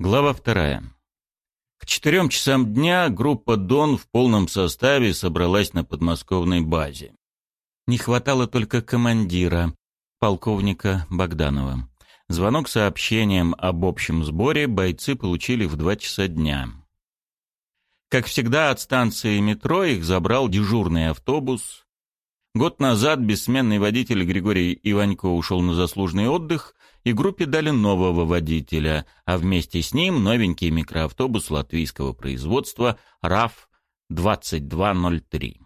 Глава вторая. К четырем часам дня группа «Дон» в полном составе собралась на подмосковной базе. Не хватало только командира, полковника Богданова. Звонок с сообщением об общем сборе бойцы получили в два часа дня. Как всегда, от станции метро их забрал дежурный автобус. Год назад бессменный водитель Григорий Иванько ушел на заслуженный отдых, и группе дали нового водителя, а вместе с ним новенький микроавтобус латвийского производства РАФ-2203.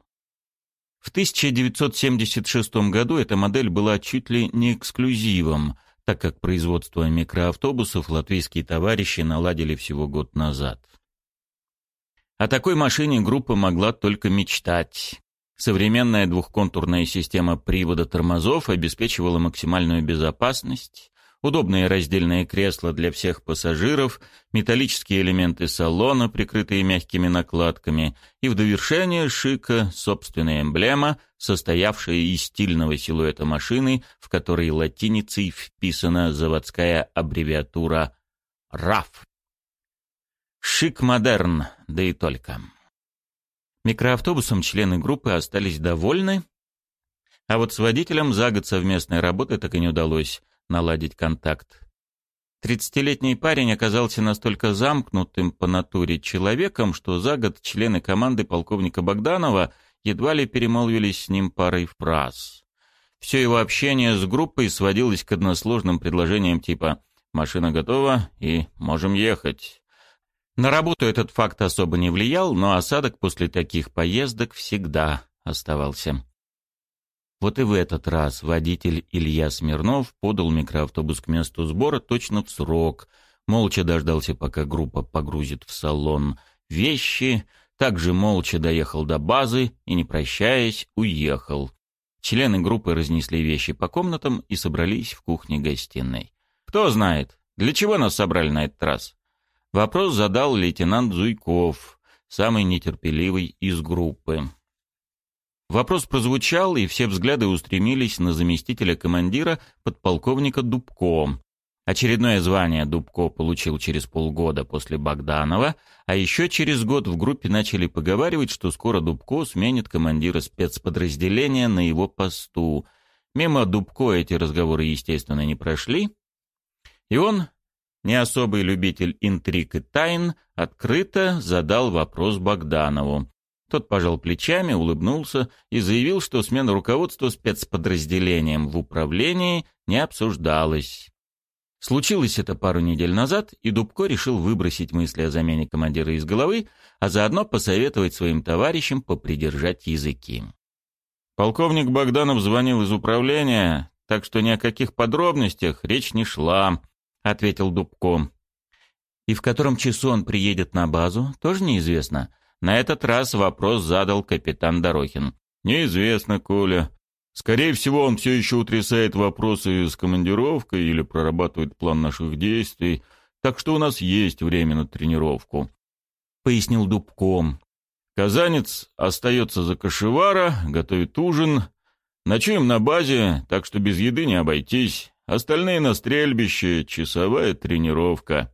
В 1976 году эта модель была чуть ли не эксклюзивом, так как производство микроавтобусов латвийские товарищи наладили всего год назад. О такой машине группа могла только мечтать. Современная двухконтурная система привода тормозов обеспечивала максимальную безопасность, удобные раздельные кресла для всех пассажиров, металлические элементы салона, прикрытые мягкими накладками, и в довершение шика собственная эмблема, состоявшая из стильного силуэта машины, в которой латиницей вписана заводская аббревиатура «РАФ». Шик-модерн, да и только. Микроавтобусом члены группы остались довольны, а вот с водителем за год совместной работы так и не удалось наладить контакт. Тридцатилетний парень оказался настолько замкнутым по натуре человеком, что за год члены команды полковника Богданова едва ли перемолвились с ним парой фраз. Все его общение с группой сводилось к односложным предложениям типа «машина готова» и «можем ехать». На работу этот факт особо не влиял, но осадок после таких поездок всегда оставался. Вот и в этот раз водитель Илья Смирнов подал микроавтобус к месту сбора точно в срок, молча дождался, пока группа погрузит в салон вещи, также молча доехал до базы и, не прощаясь, уехал. Члены группы разнесли вещи по комнатам и собрались в кухне-гостиной. «Кто знает, для чего нас собрали на этот раз?» Вопрос задал лейтенант Зуйков, самый нетерпеливый из группы. Вопрос прозвучал, и все взгляды устремились на заместителя командира подполковника Дубко. Очередное звание Дубко получил через полгода после Богданова, а еще через год в группе начали поговаривать, что скоро Дубко сменит командира спецподразделения на его посту. Мимо Дубко эти разговоры, естественно, не прошли. И он, не особый любитель интриг и тайн, открыто задал вопрос Богданову. Тот пожал плечами, улыбнулся и заявил, что смена руководства спецподразделением в управлении не обсуждалась. Случилось это пару недель назад, и Дубко решил выбросить мысли о замене командира из головы, а заодно посоветовать своим товарищам попридержать языки. Полковник Богданов звонил из управления, так что ни о каких подробностях речь не шла, ответил Дубко. И в котором часу он приедет на базу, тоже неизвестно. На этот раз вопрос задал капитан Дорохин. «Неизвестно, Коля. Скорее всего, он все еще утрясает вопросы с командировкой или прорабатывает план наших действий, так что у нас есть время на тренировку», — пояснил Дубком. «Казанец остается за кошевара, готовит ужин. Ночуем на базе, так что без еды не обойтись. Остальные на стрельбище, часовая тренировка».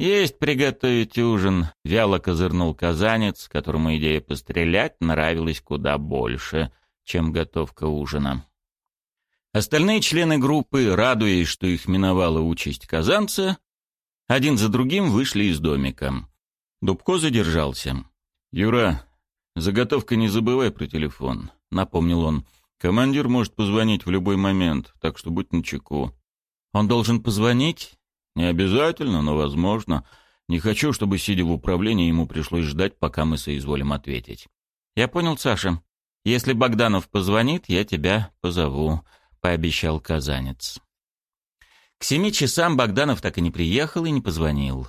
«Есть приготовить ужин», — вяло козырнул казанец, которому идея пострелять нравилась куда больше, чем готовка ужина. Остальные члены группы, радуясь, что их миновала участь казанца, один за другим вышли из домика. Дубко задержался. «Юра, заготовка не забывай про телефон», — напомнил он. «Командир может позвонить в любой момент, так что будь начеку». «Он должен позвонить?» Не обязательно, но возможно. Не хочу, чтобы, сидя в управлении, ему пришлось ждать, пока мы соизволим ответить. Я понял, Саша. Если Богданов позвонит, я тебя позову, пообещал казанец. К семи часам Богданов так и не приехал и не позвонил.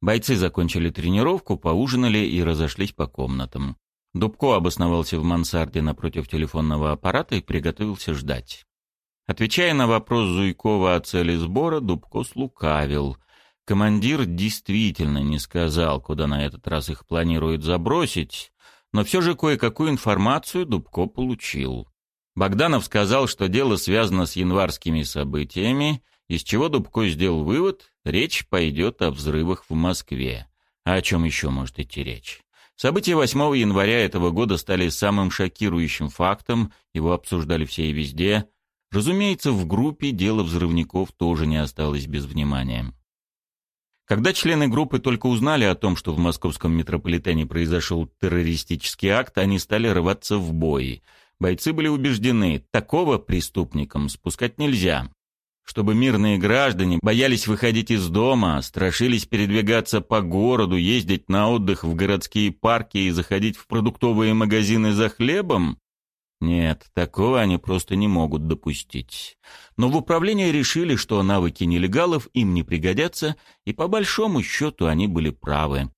Бойцы закончили тренировку, поужинали и разошлись по комнатам. Дубко обосновался в мансарде напротив телефонного аппарата и приготовился ждать. Отвечая на вопрос Зуйкова о цели сбора, Дубко слукавил. Командир действительно не сказал, куда на этот раз их планируют забросить, но все же кое-какую информацию Дубко получил. Богданов сказал, что дело связано с январскими событиями, из чего Дубко сделал вывод, речь пойдет о взрывах в Москве. А о чем еще может идти речь? События 8 января этого года стали самым шокирующим фактом, его обсуждали все и везде. Разумеется, в группе дело взрывников тоже не осталось без внимания. Когда члены группы только узнали о том, что в московском метрополитене произошел террористический акт, они стали рваться в бой. Бойцы были убеждены, такого преступникам спускать нельзя чтобы мирные граждане боялись выходить из дома, страшились передвигаться по городу, ездить на отдых в городские парки и заходить в продуктовые магазины за хлебом? Нет, такого они просто не могут допустить. Но в управлении решили, что навыки нелегалов им не пригодятся, и по большому счету они были правы.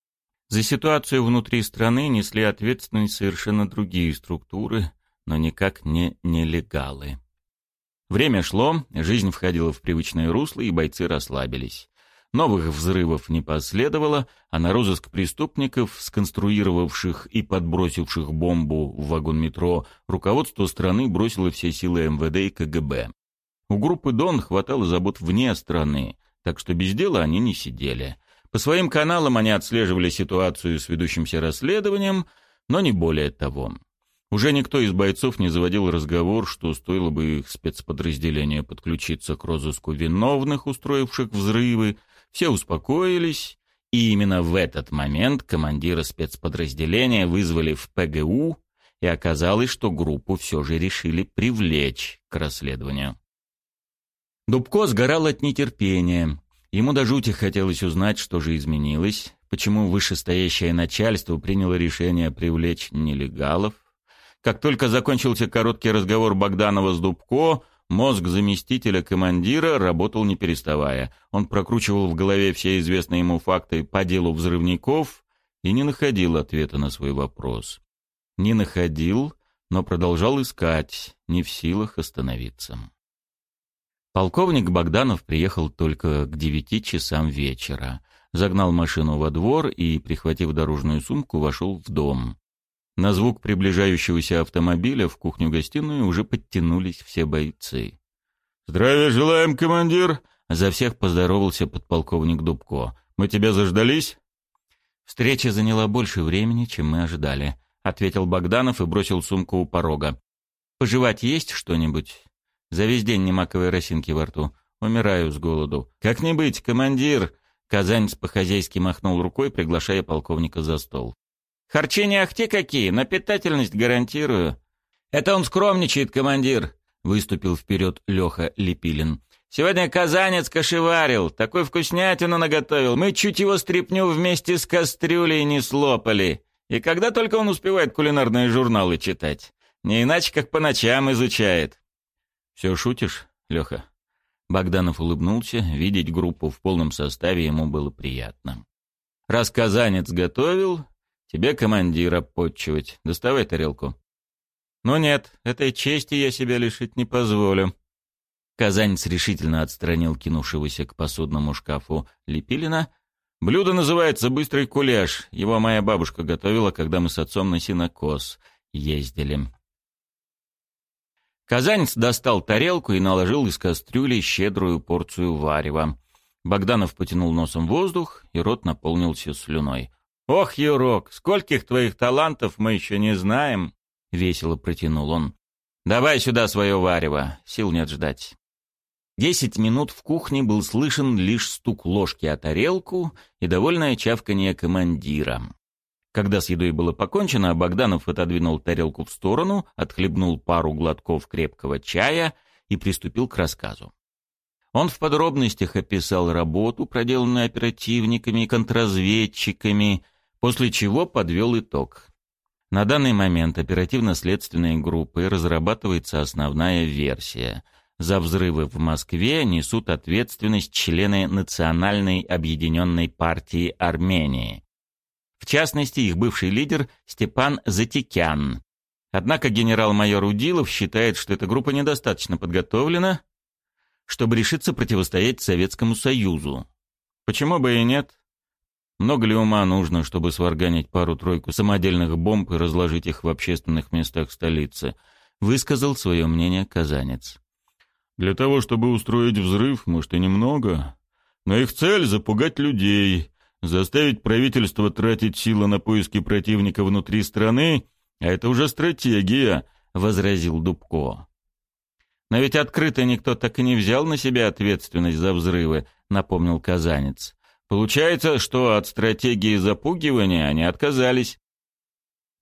За ситуацию внутри страны несли ответственность совершенно другие структуры, но никак не нелегалы. Время шло, жизнь входила в привычное русло, и бойцы расслабились. Новых взрывов не последовало, а на розыск преступников, сконструировавших и подбросивших бомбу в вагон метро, руководство страны бросило все силы МВД и КГБ. У группы «Дон» хватало забот вне страны, так что без дела они не сидели. По своим каналам они отслеживали ситуацию с ведущимся расследованием, но не более того. Уже никто из бойцов не заводил разговор, что стоило бы их спецподразделение подключиться к розыску виновных, устроивших взрывы. Все успокоились, и именно в этот момент командира спецподразделения вызвали в ПГУ, и оказалось, что группу все же решили привлечь к расследованию. Дубко сгорал от нетерпения. Ему до жути хотелось узнать, что же изменилось, почему вышестоящее начальство приняло решение привлечь нелегалов, как только закончился короткий разговор Богданова с Дубко, мозг заместителя командира работал не переставая. Он прокручивал в голове все известные ему факты по делу взрывников и не находил ответа на свой вопрос. Не находил, но продолжал искать, не в силах остановиться. Полковник Богданов приехал только к девяти часам вечера. Загнал машину во двор и, прихватив дорожную сумку, вошел в дом. На звук приближающегося автомобиля в кухню-гостиную уже подтянулись все бойцы. «Здравия желаем, командир!» За всех поздоровался подполковник Дубко. «Мы тебя заждались?» «Встреча заняла больше времени, чем мы ожидали», — ответил Богданов и бросил сумку у порога. «Пожевать есть что-нибудь?» «За весь день ни маковой росинки во рту. Умираю с голоду». «Как не быть, командир!» Казанец по-хозяйски махнул рукой, приглашая полковника за стол. Харчи ахти какие, но питательность гарантирую. Это он скромничает, командир, выступил вперед Леха Лепилин. Сегодня казанец кошеварил, такой вкуснятину наготовил. Мы чуть его стряпню вместе с кастрюлей не слопали. И когда только он успевает кулинарные журналы читать. Не иначе, как по ночам изучает. Все шутишь, Леха? Богданов улыбнулся. Видеть группу в полном составе ему было приятно. Раз казанец готовил, Тебе командира подчивать. Доставай тарелку. Но нет, этой чести я себя лишить не позволю. Казанец решительно отстранил кинувшегося к посудному шкафу Лепилина. Блюдо называется «Быстрый кулеш». Его моя бабушка готовила, когда мы с отцом на синокос ездили. Казанец достал тарелку и наложил из кастрюли щедрую порцию варева. Богданов потянул носом воздух, и рот наполнился слюной. «Ох, Юрок, скольких твоих талантов мы еще не знаем!» — весело протянул он. «Давай сюда свое варево, сил нет ждать». Десять минут в кухне был слышен лишь стук ложки о тарелку и довольное чавканье командира. Когда с едой было покончено, Богданов отодвинул тарелку в сторону, отхлебнул пару глотков крепкого чая и приступил к рассказу. Он в подробностях описал работу, проделанную оперативниками и контрразведчиками, после чего подвел итог. На данный момент оперативно-следственной группой разрабатывается основная версия. За взрывы в Москве несут ответственность члены Национальной объединенной партии Армении. В частности, их бывший лидер Степан Затикян. Однако генерал-майор Удилов считает, что эта группа недостаточно подготовлена, чтобы решиться противостоять Советскому Союзу. Почему бы и нет? Много ли ума нужно, чтобы сварганить пару-тройку самодельных бомб и разложить их в общественных местах столицы? Высказал свое мнение казанец. Для того, чтобы устроить взрыв, может и немного. Но их цель — запугать людей, заставить правительство тратить силы на поиски противника внутри страны, а это уже стратегия, — возразил Дубко. «Но ведь открыто никто так и не взял на себя ответственность за взрывы», — напомнил Казанец. «Получается, что от стратегии запугивания они отказались».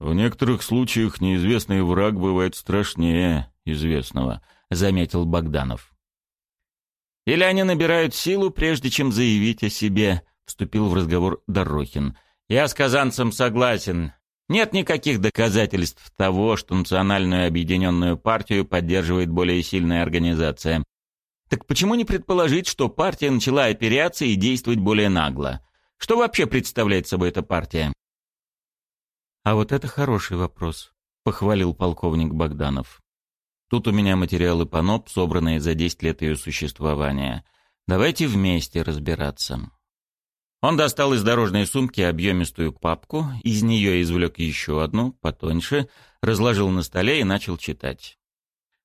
«В некоторых случаях неизвестный враг бывает страшнее известного», — заметил Богданов. «Или они набирают силу, прежде чем заявить о себе», — вступил в разговор Дорохин. «Я с казанцем согласен. Нет никаких доказательств того, что национальную объединенную партию поддерживает более сильная организация. Так почему не предположить, что партия начала операции и действовать более нагло? Что вообще представляет собой эта партия? А вот это хороший вопрос, похвалил полковник Богданов. Тут у меня материалы по НОП, собранные за 10 лет ее существования. Давайте вместе разбираться. Он достал из дорожной сумки объемистую папку, из нее извлек еще одну, потоньше, разложил на столе и начал читать.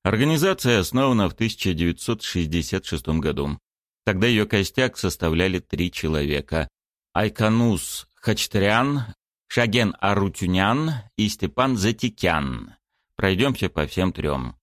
Организация основана в 1966 году. Тогда ее костяк составляли три человека. Айканус Хачтрян, Шаген Арутюнян и Степан Затикян. Пройдемся по всем трем.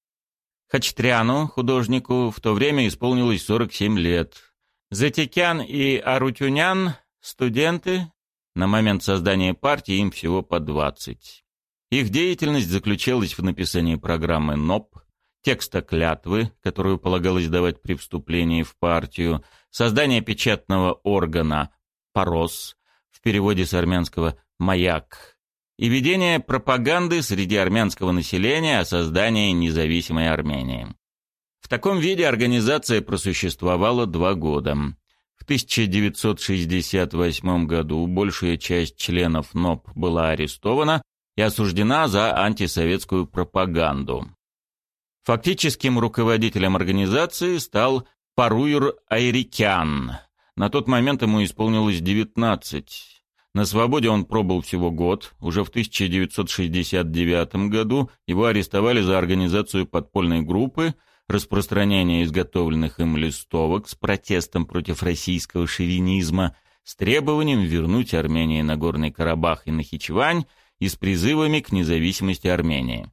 Хачтряну, художнику, в то время исполнилось 47 лет. Затикян и Арутюнян Студенты, на момент создания партии им всего по 20. Их деятельность заключалась в написании программы НОП, текста клятвы, которую полагалось давать при вступлении в партию, создание печатного органа «Порос», в переводе с армянского «маяк», и ведение пропаганды среди армянского населения о создании независимой Армении. В таком виде организация просуществовала два года. В 1968 году большая часть членов НОП была арестована и осуждена за антисоветскую пропаганду. Фактическим руководителем организации стал Паруир Айрикян. На тот момент ему исполнилось 19. На свободе он пробыл всего год. Уже в 1969 году его арестовали за организацию подпольной группы – распространение изготовленных им листовок с протестом против российского шовинизма, с требованием вернуть Армении Нагорный Карабах и Нахичевань и с призывами к независимости Армении.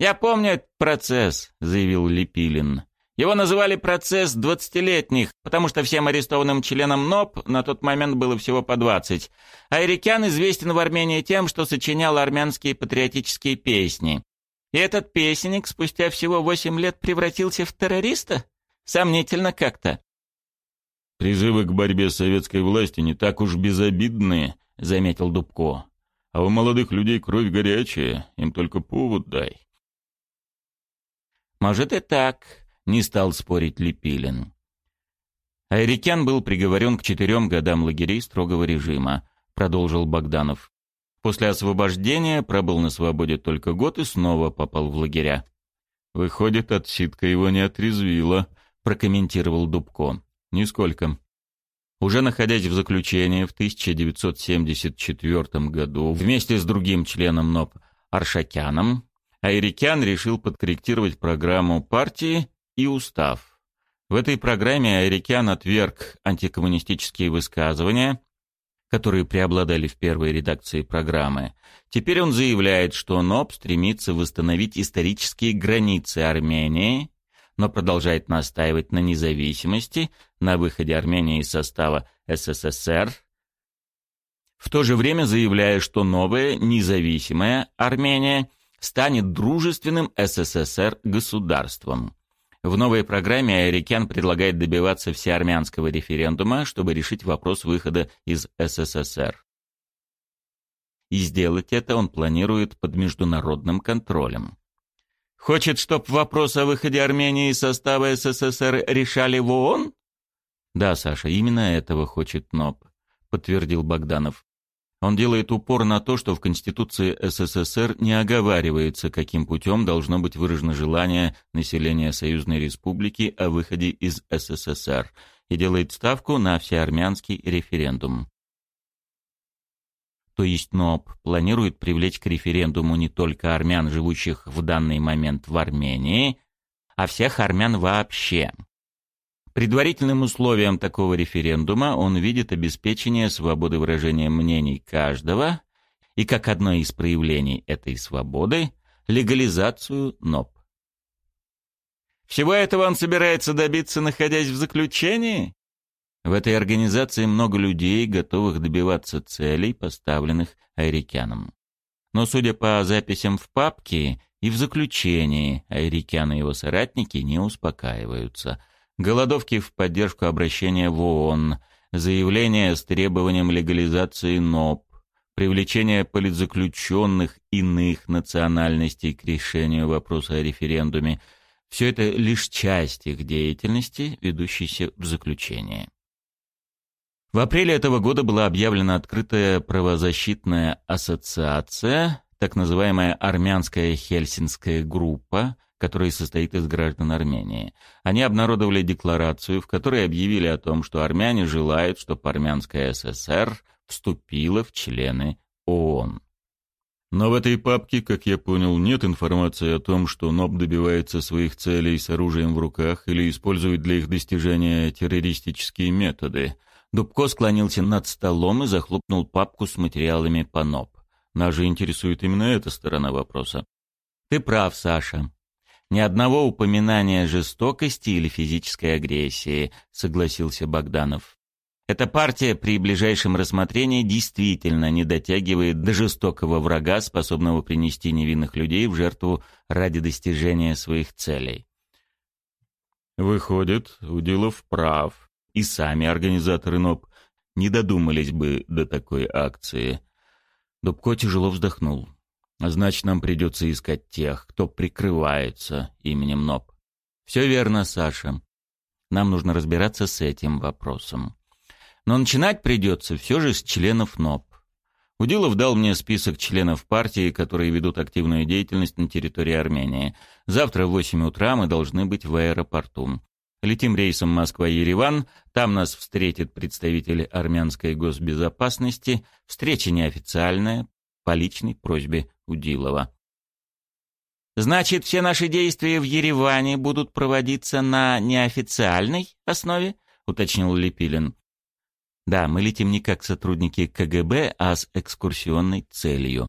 «Я помню этот процесс», — заявил Лепилин. «Его называли процесс двадцатилетних, потому что всем арестованным членам НОП на тот момент было всего по двадцать. А Ирикян известен в Армении тем, что сочинял армянские патриотические песни. И этот песенник спустя всего восемь лет превратился в террориста? Сомнительно как-то. «Призывы к борьбе с советской властью не так уж безобидные», — заметил Дубко. «А у молодых людей кровь горячая, им только повод дай». «Может и так», — не стал спорить Лепилин. Айрикян был приговорен к четырем годам лагерей строгого режима, продолжил Богданов. После освобождения пробыл на свободе только год и снова попал в лагеря. «Выходит, отсидка его не отрезвила», — прокомментировал Дубко. «Нисколько». Уже находясь в заключении в 1974 году вместе с другим членом НОП Аршакяном, Айрикян решил подкорректировать программу партии и устав. В этой программе Айрикян отверг антикоммунистические высказывания, которые преобладали в первой редакции программы. Теперь он заявляет, что НОП стремится восстановить исторические границы Армении, но продолжает настаивать на независимости, на выходе Армении из состава СССР, в то же время заявляя, что новая независимая Армения станет дружественным СССР государством. В новой программе Айрикян предлагает добиваться всеармянского референдума, чтобы решить вопрос выхода из СССР. И сделать это он планирует под международным контролем. Хочет, чтобы вопрос о выходе Армении из состава СССР решали в ООН? Да, Саша, именно этого хочет НОП, подтвердил Богданов. Он делает упор на то, что в Конституции СССР не оговаривается, каким путем должно быть выражено желание населения Союзной Республики о выходе из СССР, и делает ставку на всеармянский референдум. То есть НОП планирует привлечь к референдуму не только армян, живущих в данный момент в Армении, а всех армян вообще. Предварительным условием такого референдума он видит обеспечение свободы выражения мнений каждого и, как одно из проявлений этой свободы, легализацию НОП. Всего этого он собирается добиться, находясь в заключении? В этой организации много людей, готовых добиваться целей, поставленных Айрикяном. Но, судя по записям в папке и в заключении, Айрикян и его соратники не успокаиваются. Голодовки в поддержку обращения в ООН, заявления с требованием легализации НОП, привлечение политзаключенных иных национальностей к решению вопроса о референдуме – все это лишь часть их деятельности, ведущейся в заключение. В апреле этого года была объявлена открытая правозащитная ассоциация, так называемая армянская хельсинская группа, которая состоит из граждан Армении. Они обнародовали декларацию, в которой объявили о том, что армяне желают, чтобы армянская ССР вступила в члены ООН. Но в этой папке, как я понял, нет информации о том, что НОП добивается своих целей с оружием в руках или использует для их достижения террористические методы – Дубко склонился над столом и захлопнул папку с материалами по НОП. Нас же интересует именно эта сторона вопроса. Ты прав, Саша. Ни одного упоминания жестокости или физической агрессии, согласился Богданов. Эта партия при ближайшем рассмотрении действительно не дотягивает до жестокого врага, способного принести невинных людей в жертву ради достижения своих целей. Выходит, Удилов прав, и сами организаторы НОП не додумались бы до такой акции. Дубко тяжело вздохнул. Значит, нам придется искать тех, кто прикрывается именем НОП. Все верно, Саша. Нам нужно разбираться с этим вопросом. Но начинать придется все же с членов НОП. Удилов дал мне список членов партии, которые ведут активную деятельность на территории Армении. Завтра в 8 утра мы должны быть в аэропорту. Летим рейсом Москва-Ереван, там нас встретит представитель армянской госбезопасности, встреча неофициальная, по личной просьбе Удилова. «Значит, все наши действия в Ереване будут проводиться на неофициальной основе?» — уточнил Лепилин. «Да, мы летим не как сотрудники КГБ, а с экскурсионной целью.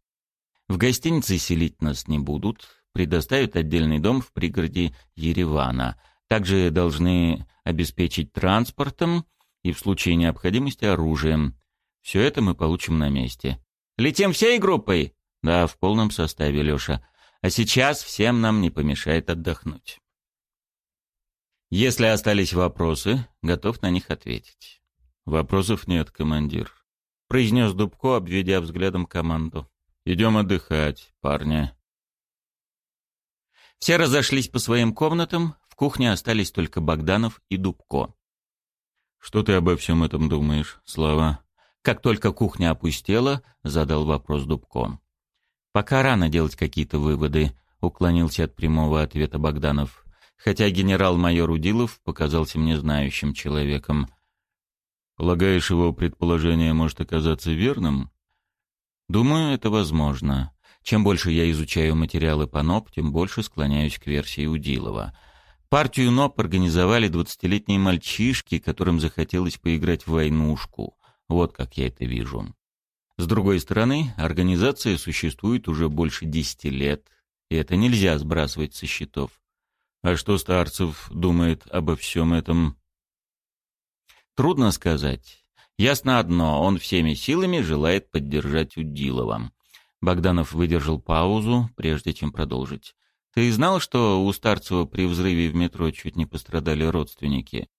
В гостинице селить нас не будут, предоставят отдельный дом в пригороде Еревана». Также должны обеспечить транспортом и в случае необходимости оружием. Все это мы получим на месте. Летим всей группой? Да, в полном составе, Леша. А сейчас всем нам не помешает отдохнуть. Если остались вопросы, готов на них ответить. Вопросов нет, командир. Произнес Дубко, обведя взглядом команду. Идем отдыхать, парни. Все разошлись по своим комнатам, кухне остались только Богданов и Дубко. «Что ты обо всем этом думаешь, Слава?» Как только кухня опустела, задал вопрос Дубко. «Пока рано делать какие-то выводы», — уклонился от прямого ответа Богданов. «Хотя генерал-майор Удилов показался мне знающим человеком». «Полагаешь, его предположение может оказаться верным?» «Думаю, это возможно. Чем больше я изучаю материалы по НОП, тем больше склоняюсь к версии Удилова». Партию НОП организовали двадцатилетние мальчишки, которым захотелось поиграть в войнушку. Вот как я это вижу. С другой стороны, организация существует уже больше десяти лет, и это нельзя сбрасывать со счетов. А что Старцев думает обо всем этом? Трудно сказать. Ясно одно, он всеми силами желает поддержать Удилова. Богданов выдержал паузу, прежде чем продолжить. Ты знал, что у Старцева при взрыве в метро чуть не пострадали родственники?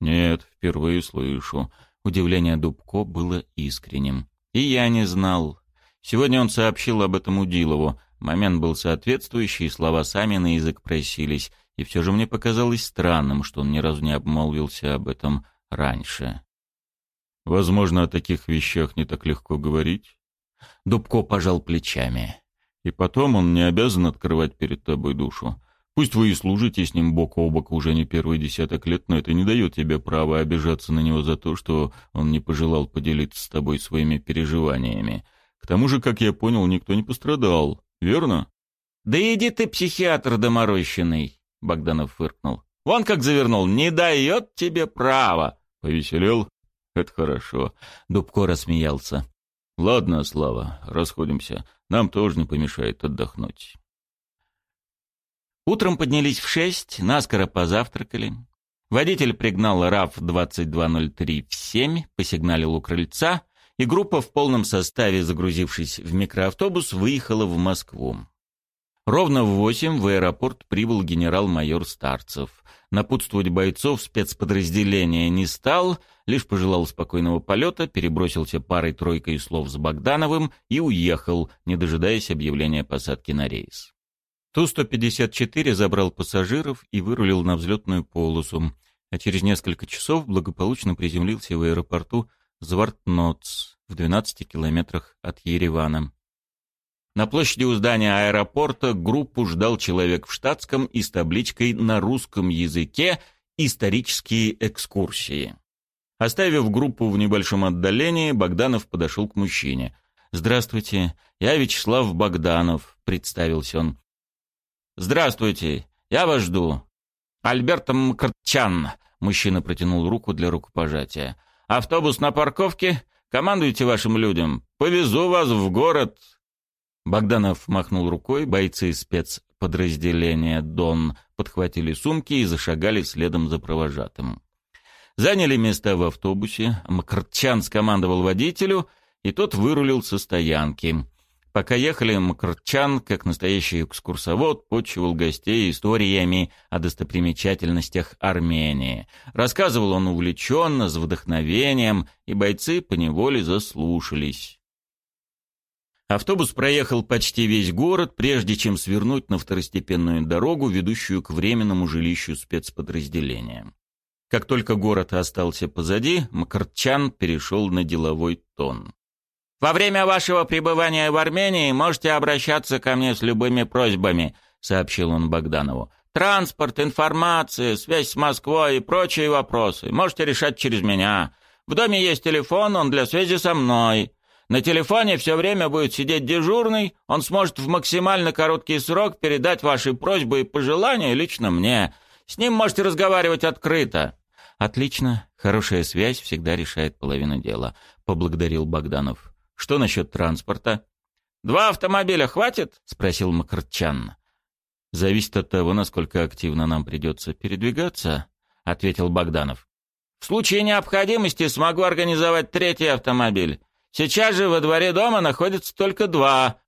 Нет, впервые слышу. Удивление Дубко было искренним. И я не знал. Сегодня он сообщил об этом Удилову. Момент был соответствующий, слова сами на язык просились. И все же мне показалось странным, что он ни разу не обмолвился об этом раньше. Возможно, о таких вещах не так легко говорить. Дубко пожал плечами. И потом он не обязан открывать перед тобой душу. Пусть вы и служите с ним бок о бок уже не первый десяток лет, но это не дает тебе права обижаться на него за то, что он не пожелал поделиться с тобой своими переживаниями. К тому же, как я понял, никто не пострадал, верно? «Да иди ты, психиатр доморощенный!» — Богданов фыркнул. Вон как завернул, не дает тебе права. Повеселел? Это хорошо. Дубко рассмеялся. Ладно, Слава, расходимся. Нам тоже не помешает отдохнуть. Утром поднялись в шесть, наскоро позавтракали. Водитель пригнал РАФ-2203 в семь, посигналил у крыльца, и группа в полном составе, загрузившись в микроавтобус, выехала в Москву. Ровно в восемь в аэропорт прибыл генерал-майор Старцев. Напутствовать бойцов спецподразделения не стал, лишь пожелал спокойного полета, перебросился парой-тройкой слов с Богдановым и уехал, не дожидаясь объявления посадки на рейс. Ту-154 забрал пассажиров и вырулил на взлетную полосу, а через несколько часов благополучно приземлился в аэропорту Звартноц в 12 километрах от Еревана. На площади у здания аэропорта группу ждал человек в штатском и с табличкой на русском языке «Исторические экскурсии». Оставив группу в небольшом отдалении, Богданов подошел к мужчине. «Здравствуйте, я Вячеслав Богданов», — представился он. «Здравствуйте, я вас жду». «Альберт Мкртчан», — мужчина протянул руку для рукопожатия. «Автобус на парковке? Командуйте вашим людям. Повезу вас в город». Богданов махнул рукой, бойцы спецподразделения «Дон» подхватили сумки и зашагали следом за провожатым. Заняли места в автобусе, Мкртчан скомандовал водителю, и тот вырулил со стоянки. Пока ехали, Макарчан, как настоящий экскурсовод, почивал гостей историями о достопримечательностях Армении. Рассказывал он увлеченно, с вдохновением, и бойцы поневоле заслушались. Автобус проехал почти весь город, прежде чем свернуть на второстепенную дорогу, ведущую к временному жилищу спецподразделения. Как только город остался позади, Макарчан перешел на деловой тон. Во время вашего пребывания в Армении можете обращаться ко мне с любыми просьбами», — сообщил он Богданову. «Транспорт, информация, связь с Москвой и прочие вопросы можете решать через меня. В доме есть телефон, он для связи со мной. На телефоне все время будет сидеть дежурный, он сможет в максимально короткий срок передать ваши просьбы и пожелания лично мне. С ним можете разговаривать открыто». «Отлично. Хорошая связь всегда решает половину дела», — поблагодарил Богданов. Что насчет транспорта? «Два автомобиля хватит?» — спросил Макарчан. «Зависит от того, насколько активно нам придется передвигаться», — ответил Богданов. «В случае необходимости смогу организовать третий автомобиль. Сейчас же во дворе дома находится только два».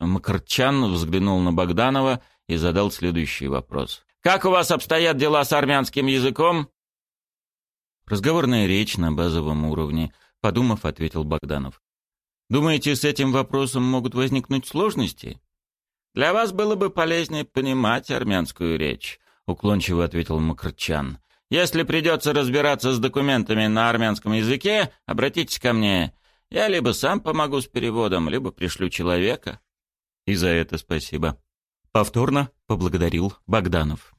Макарчан взглянул на Богданова и задал следующий вопрос. «Как у вас обстоят дела с армянским языком?» «Разговорная речь на базовом уровне», — подумав, ответил Богданов. Думаете, с этим вопросом могут возникнуть сложности? Для вас было бы полезнее понимать армянскую речь, уклончиво ответил Макрчан. Если придется разбираться с документами на армянском языке, обратитесь ко мне. Я либо сам помогу с переводом, либо пришлю человека. И за это спасибо. Повторно поблагодарил Богданов.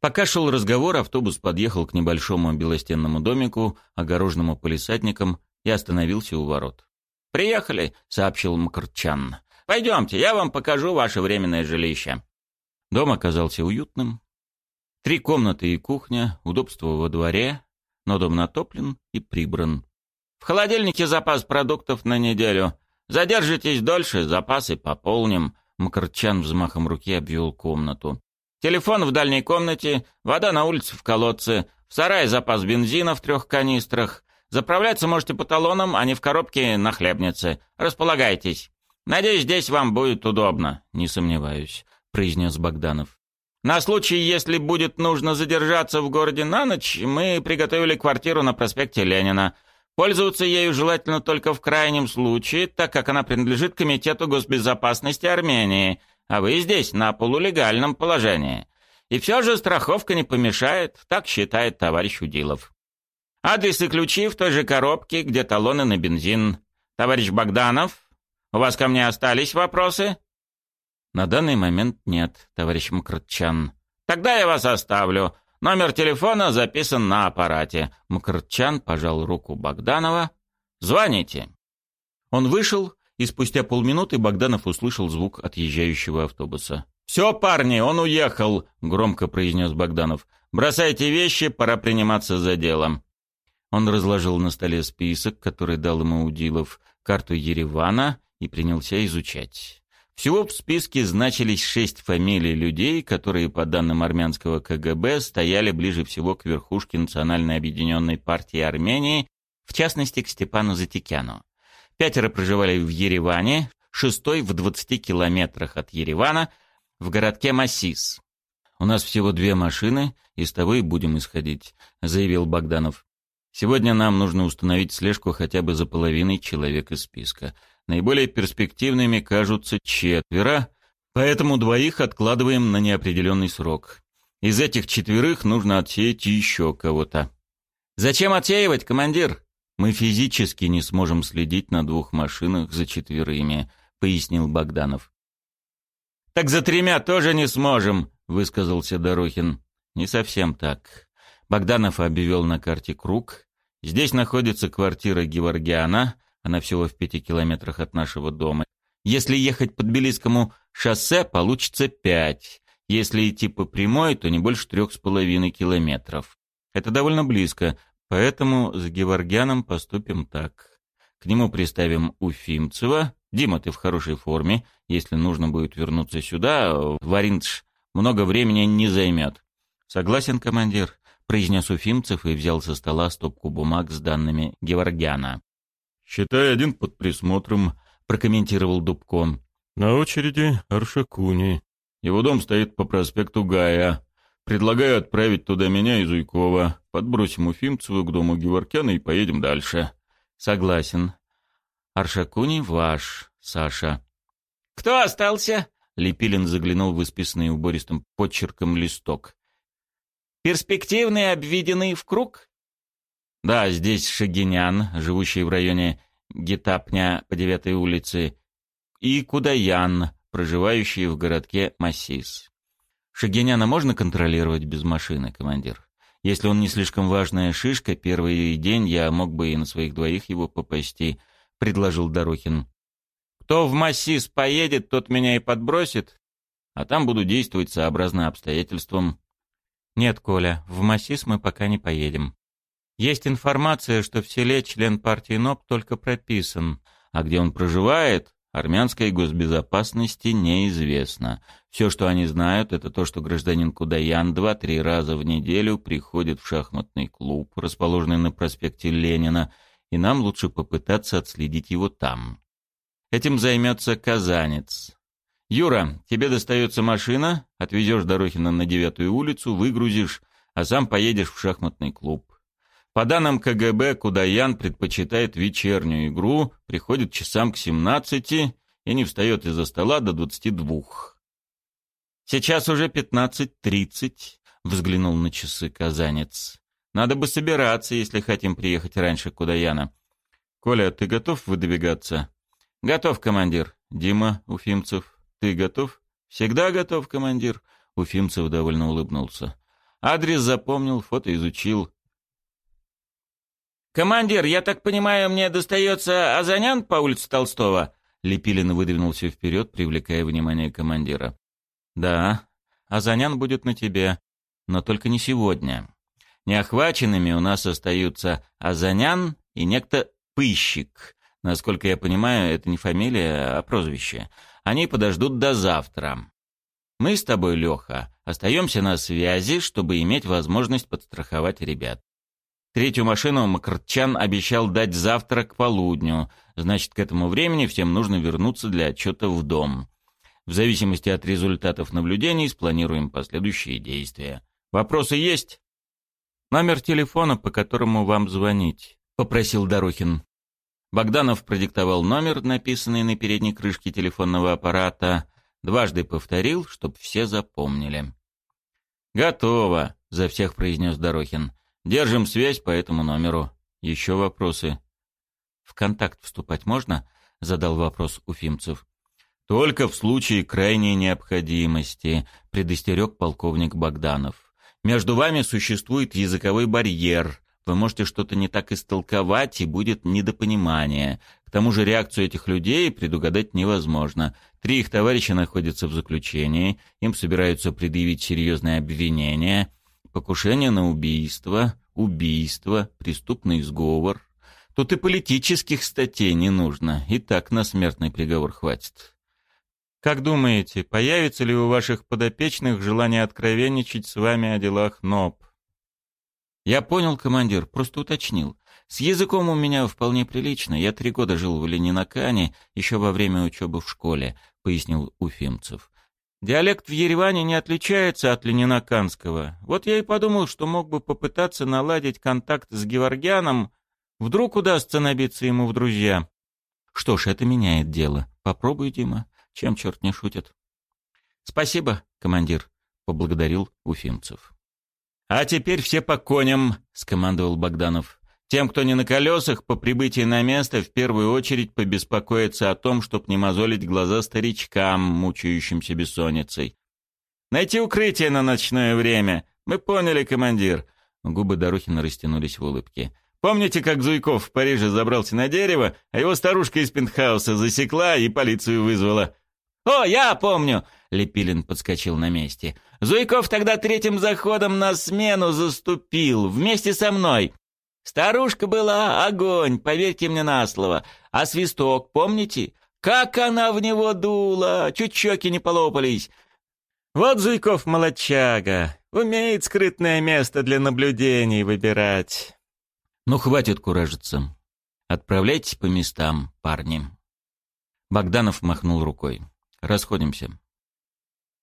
Пока шел разговор, автобус подъехал к небольшому белостенному домику, огороженному полисадником, и остановился у ворот. «Приехали», — сообщил Мкрчан. «Пойдемте, я вам покажу ваше временное жилище». Дом оказался уютным. Три комнаты и кухня, удобство во дворе, но дом натоплен и прибран. В холодильнике запас продуктов на неделю. Задержитесь дольше, запасы пополним. Мкрчан взмахом руки обвел комнату. Телефон в дальней комнате, вода на улице в колодце, в сарае запас бензина в трех канистрах, Заправляться можете по талонам, а не в коробке на хлебнице. Располагайтесь. Надеюсь, здесь вам будет удобно. Не сомневаюсь, произнес Богданов. На случай, если будет нужно задержаться в городе на ночь, мы приготовили квартиру на проспекте Ленина. Пользоваться ею желательно только в крайнем случае, так как она принадлежит Комитету госбезопасности Армении, а вы здесь на полулегальном положении. И все же страховка не помешает, так считает товарищ Удилов. Адрес и ключи в той же коробке, где талоны на бензин. Товарищ Богданов, у вас ко мне остались вопросы? На данный момент нет, товарищ Мкртчан. Тогда я вас оставлю. Номер телефона записан на аппарате. Мкртчан пожал руку Богданова. Звоните. Он вышел, и спустя полминуты Богданов услышал звук отъезжающего автобуса. «Все, парни, он уехал», — громко произнес Богданов. «Бросайте вещи, пора приниматься за делом». Он разложил на столе список, который дал ему Удилов, карту Еревана и принялся изучать. Всего в списке значились шесть фамилий людей, которые, по данным армянского КГБ, стояли ближе всего к верхушке Национальной объединенной партии Армении, в частности, к Степану Затикяну. Пятеро проживали в Ереване, шестой в 20 километрах от Еревана, в городке Массис. «У нас всего две машины, из того и будем исходить», — заявил Богданов. «Сегодня нам нужно установить слежку хотя бы за половиной человек из списка. Наиболее перспективными кажутся четверо, поэтому двоих откладываем на неопределенный срок. Из этих четверых нужно отсеять еще кого-то». «Зачем отсеивать, командир?» «Мы физически не сможем следить на двух машинах за четверыми», — пояснил Богданов. «Так за тремя тоже не сможем», — высказался Дорохин. «Не совсем так». Богданов обвел на карте круг. «Здесь находится квартира Геворгиана, она всего в пяти километрах от нашего дома. Если ехать по Тбилисскому шоссе, получится пять. Если идти по прямой, то не больше трех с половиной километров. Это довольно близко, поэтому с Геворгяном поступим так. К нему приставим Уфимцева. Дима, ты в хорошей форме. Если нужно будет вернуться сюда, Варинтш много времени не займет. Согласен, командир, произнес Уфимцев и взял со стола стопку бумаг с данными Геворгяна. «Считай один под присмотром», — прокомментировал Дубко. «На очереди Аршакуни. Его дом стоит по проспекту Гая. Предлагаю отправить туда меня и Зуйкова. Подбросим Уфимцеву к дому Геворкяна и поедем дальше». «Согласен. Аршакуни ваш, Саша». «Кто остался?» — Лепилин заглянул в исписанный убористым подчерком листок. «Перспективные обведены в круг?» Да, здесь Шагинян, живущий в районе Гетапня по девятой улице, и Кудаян, проживающий в городке Массис. Шагиняна можно контролировать без машины, командир? Если он не слишком важная шишка, первый день я мог бы и на своих двоих его попасти, — предложил Дорохин. Кто в Массис поедет, тот меня и подбросит, а там буду действовать сообразно обстоятельствам. Нет, Коля, в Массис мы пока не поедем. Есть информация, что в селе член партии НОП только прописан, а где он проживает, армянской госбезопасности неизвестно. Все, что они знают, это то, что гражданин Кудаян два-три раза в неделю приходит в шахматный клуб, расположенный на проспекте Ленина, и нам лучше попытаться отследить его там. Этим займется казанец. «Юра, тебе достается машина, отвезешь Дорохина на девятую улицу, выгрузишь, а сам поедешь в шахматный клуб. По данным КГБ, Кудаян предпочитает вечернюю игру, приходит часам к 17 и не встает из-за стола до 22. «Сейчас уже 15.30», — взглянул на часы казанец. «Надо бы собираться, если хотим приехать раньше Кудаяна». «Коля, ты готов выдвигаться?» «Готов, командир». «Дима, Уфимцев, ты готов?» «Всегда готов, командир». Уфимцев довольно улыбнулся. «Адрес запомнил, фото изучил. «Командир, я так понимаю, мне достается Азанян по улице Толстого?» Лепилин выдвинулся вперед, привлекая внимание командира. «Да, Азанян будет на тебе, но только не сегодня. Неохваченными у нас остаются Азанян и некто Пыщик. Насколько я понимаю, это не фамилия, а прозвище. Они подождут до завтра. Мы с тобой, Леха, остаемся на связи, чтобы иметь возможность подстраховать ребят. Третью машину Макртчан обещал дать завтра к полудню, значит, к этому времени всем нужно вернуться для отчета в дом. В зависимости от результатов наблюдений спланируем последующие действия. Вопросы есть? Номер телефона, по которому вам звонить, попросил Дорохин. Богданов продиктовал номер, написанный на передней крышке телефонного аппарата, дважды повторил, чтоб все запомнили. «Готово», — за всех произнес Дорохин. Держим связь по этому номеру. Еще вопросы? В контакт вступать можно? Задал вопрос Уфимцев. Только в случае крайней необходимости, предостерег полковник Богданов. Между вами существует языковой барьер. Вы можете что-то не так истолковать, и будет недопонимание. К тому же реакцию этих людей предугадать невозможно. Три их товарища находятся в заключении, им собираются предъявить серьезные обвинения, покушение на убийство, убийство, преступный сговор. Тут и политических статей не нужно, и так на смертный приговор хватит. Как думаете, появится ли у ваших подопечных желание откровенничать с вами о делах НОП? Я понял, командир, просто уточнил. С языком у меня вполне прилично. Я три года жил в Ленинакане, еще во время учебы в школе, пояснил Уфимцев. Диалект в Ереване не отличается от ленинаканского. Вот я и подумал, что мог бы попытаться наладить контакт с Геворгяном. Вдруг удастся набиться ему в друзья. Что ж, это меняет дело. Попробуй, Дима. Чем черт не шутит. Спасибо, командир, поблагодарил Уфимцев. А теперь все по коням, скомандовал Богданов. Тем, кто не на колесах, по прибытии на место в первую очередь побеспокоиться о том, чтоб не мозолить глаза старичкам, мучающимся бессонницей. «Найти укрытие на ночное время. Мы поняли, командир». Губы Дорохина растянулись в улыбке. «Помните, как Зуйков в Париже забрался на дерево, а его старушка из пентхауса засекла и полицию вызвала?» «О, я помню!» — Лепилин подскочил на месте. «Зуйков тогда третьим заходом на смену заступил, вместе со мной. Старушка была огонь, поверьте мне на слово. А свисток, помните? Как она в него дула, чуть щеки не полопались. Вот Зуйков молодчага, умеет скрытное место для наблюдений выбирать. Ну, хватит куражиться. Отправляйтесь по местам, парни. Богданов махнул рукой. Расходимся.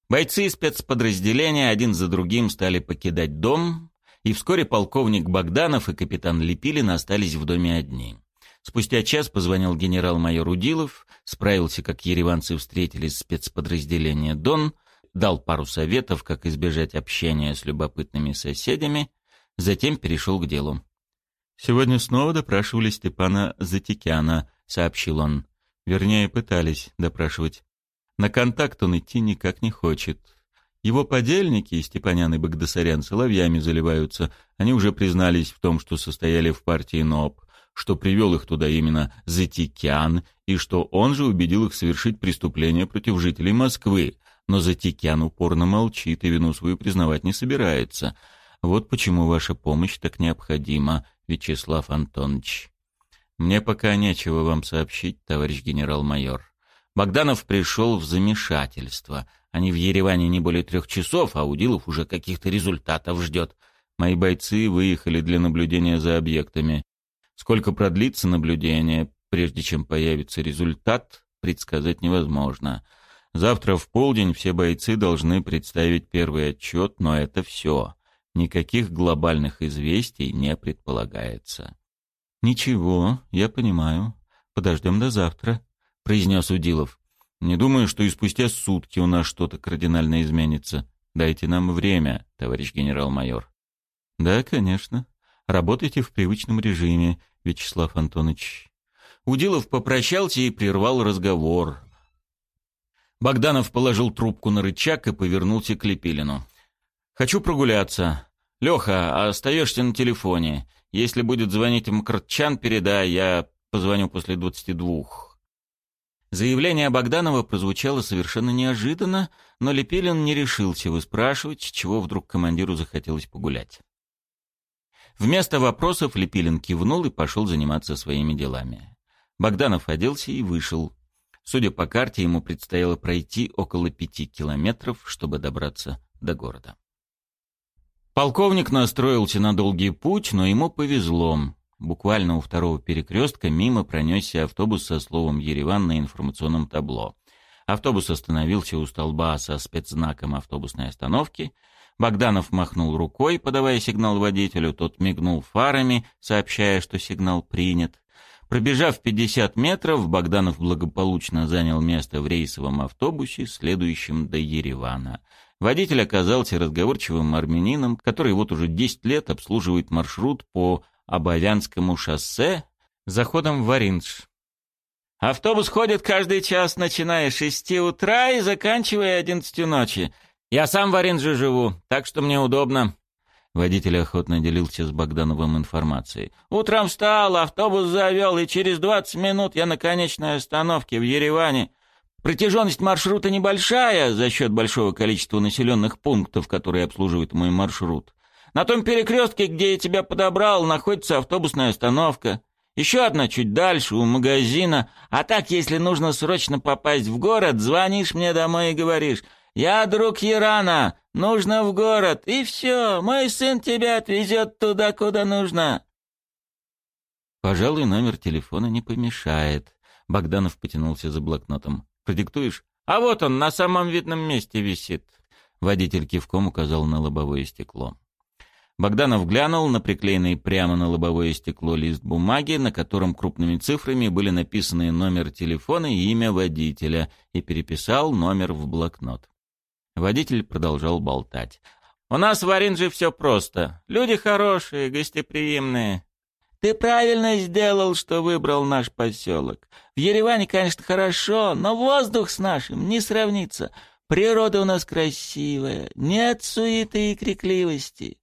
Бойцы спецподразделения один за другим стали покидать дом, и вскоре полковник Богданов и капитан Лепилин остались в доме одни. Спустя час позвонил генерал-майор Удилов, справился, как ереванцы встретились спецподразделение «Дон», дал пару советов, как избежать общения с любопытными соседями, затем перешел к делу. «Сегодня снова допрашивали Степана Затикяна», — сообщил он. Вернее, пытались допрашивать. На контакт он идти никак не хочет. Его подельники, Степанян и Багдасарян, соловьями заливаются. Они уже признались в том, что состояли в партии НОП, что привел их туда именно Затикян, и что он же убедил их совершить преступление против жителей Москвы. Но Затикян упорно молчит и вину свою признавать не собирается. Вот почему ваша помощь так необходима, Вячеслав Антонович. Мне пока нечего вам сообщить, товарищ генерал-майор. Богданов пришел в замешательство — они в Ереване не более трех часов, а Удилов уже каких-то результатов ждет. Мои бойцы выехали для наблюдения за объектами. Сколько продлится наблюдение, прежде чем появится результат, предсказать невозможно. Завтра в полдень все бойцы должны представить первый отчет, но это все. Никаких глобальных известий не предполагается. «Ничего, я понимаю. Подождем до завтра», — произнес Удилов. Не думаю, что и спустя сутки у нас что-то кардинально изменится. Дайте нам время, товарищ генерал-майор. Да, конечно. Работайте в привычном режиме, Вячеслав Антонович. Удилов попрощался и прервал разговор. Богданов положил трубку на рычаг и повернулся к Лепилину. «Хочу прогуляться. Леха, остаешься на телефоне. Если будет звонить Мкртчан, передай, я позвоню после двадцати двух». Заявление Богданова прозвучало совершенно неожиданно, но Лепелин не решился выспрашивать, чего вдруг командиру захотелось погулять. Вместо вопросов Лепилин кивнул и пошел заниматься своими делами. Богданов оделся и вышел. Судя по карте, ему предстояло пройти около пяти километров, чтобы добраться до города. Полковник настроился на долгий путь, но ему повезло. Буквально у второго перекрестка мимо пронесся автобус со словом «Ереван» на информационном табло. Автобус остановился у столба со спецзнаком автобусной остановки. Богданов махнул рукой, подавая сигнал водителю, тот мигнул фарами, сообщая, что сигнал принят. Пробежав 50 метров, Богданов благополучно занял место в рейсовом автобусе, следующем до Еревана. Водитель оказался разговорчивым армянином, который вот уже 10 лет обслуживает маршрут по Абовянскому шоссе заходом в Оринж. Автобус ходит каждый час, начиная с шести утра и заканчивая одиннадцатью ночи. Я сам в Оринже живу, так что мне удобно. Водитель охотно делился с Богдановым информацией. «Утром встал, автобус завел, и через 20 минут я на конечной остановке в Ереване. Протяженность маршрута небольшая за счет большого количества населенных пунктов, которые обслуживают мой маршрут. На том перекрестке, где я тебя подобрал, находится автобусная остановка. Еще одна чуть дальше, у магазина. А так, если нужно срочно попасть в город, звонишь мне домой и говоришь, «Я друг Ярана, нужно в город». И все, мой сын тебя отвезет туда, куда нужно. Пожалуй, номер телефона не помешает. Богданов потянулся за блокнотом. «Продиктуешь?» «А вот он, на самом видном месте висит». Водитель кивком указал на лобовое стекло. Богданов глянул на приклеенный прямо на лобовое стекло лист бумаги, на котором крупными цифрами были написаны номер телефона и имя водителя, и переписал номер в блокнот. Водитель продолжал болтать. «У нас в Оринже все просто. Люди хорошие, гостеприимные. Ты правильно сделал, что выбрал наш поселок. В Ереване, конечно, хорошо, но воздух с нашим не сравнится. Природа у нас красивая, нет суеты и крикливости.